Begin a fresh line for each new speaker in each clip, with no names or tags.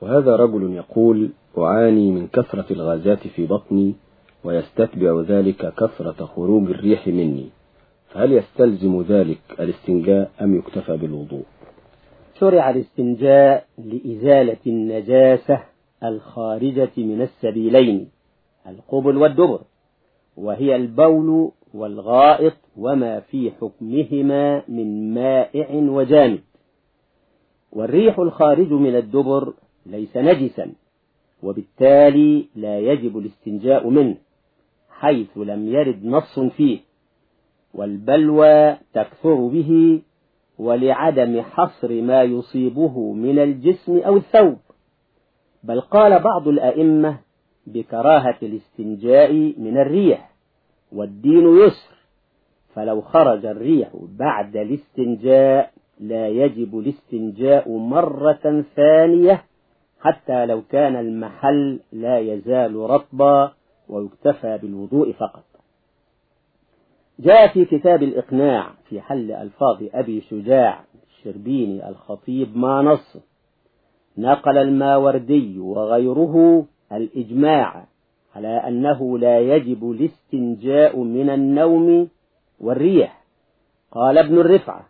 وهذا رجل يقول أعاني من كثرة الغازات في بطني ويستتبع ذلك كثرة خروج الريح مني. فهل يستلزم ذلك الاستنجاء أم يكتفى بالوضوء؟
شرع الاستنجاء لإزالة النجاسة الخارجة من السبيلين القبل والدبر وهي البول والغائط وما في حكمهما من مائع وجامد. والريح الخارج من الدبر ليس نجسا وبالتالي لا يجب الاستنجاء منه حيث لم يرد نص فيه والبلوى تكثر به ولعدم حصر ما يصيبه من الجسم أو الثوب. بل قال بعض الأئمة بكراهة الاستنجاء من الريح والدين يسر فلو خرج الريح بعد الاستنجاء لا يجب الاستنجاء مرة ثانية حتى لو كان المحل لا يزال رطبا ويكتفى بالوضوء فقط. جاء في كتاب الإقناع في حل ألفاظ أبي شجاع الشربيني الخطيب ما نص نقل الماوردي وغيره الإجماع على أنه لا يجب الاستنجاء من النوم والريح. قال ابن الرفعة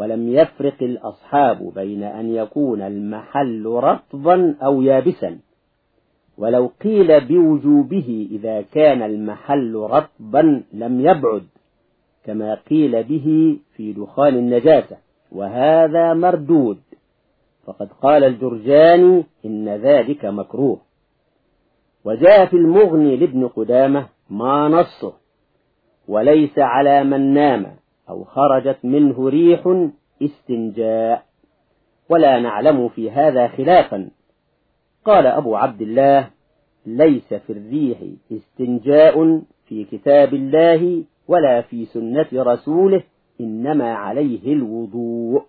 ولم يفرق الأصحاب بين أن يكون المحل رطبا أو يابسا. ولو قيل بوجوبه إذا كان المحل رطبا لم يبعد كما قيل به في دخان النجاسة وهذا مردود. فقد قال الجرجاني إن ذلك مكروه. وجاء في المغني لابن قدامة ما نصه وليس على من نام أو خرجت منه ريح استنجاء. ولا نعلم في هذا خلافا. قال أبو عبد الله ليس في الريح استنجاء في كتاب الله ولا في سنة رسوله إنما عليه الوضوء.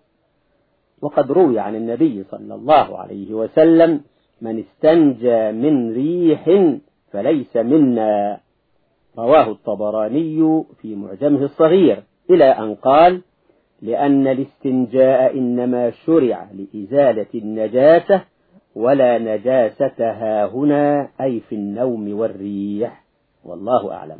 وقد روي عن النبي صلى الله عليه وسلم من استنجى من ريح فليس منا رواه الطبراني في معجمه الصغير. إلى أن قال لأن الاستنجاء إنما شرع لإزالة النجاسة ولا نجاستها هنا أي في النوم والريح. والله أعلم.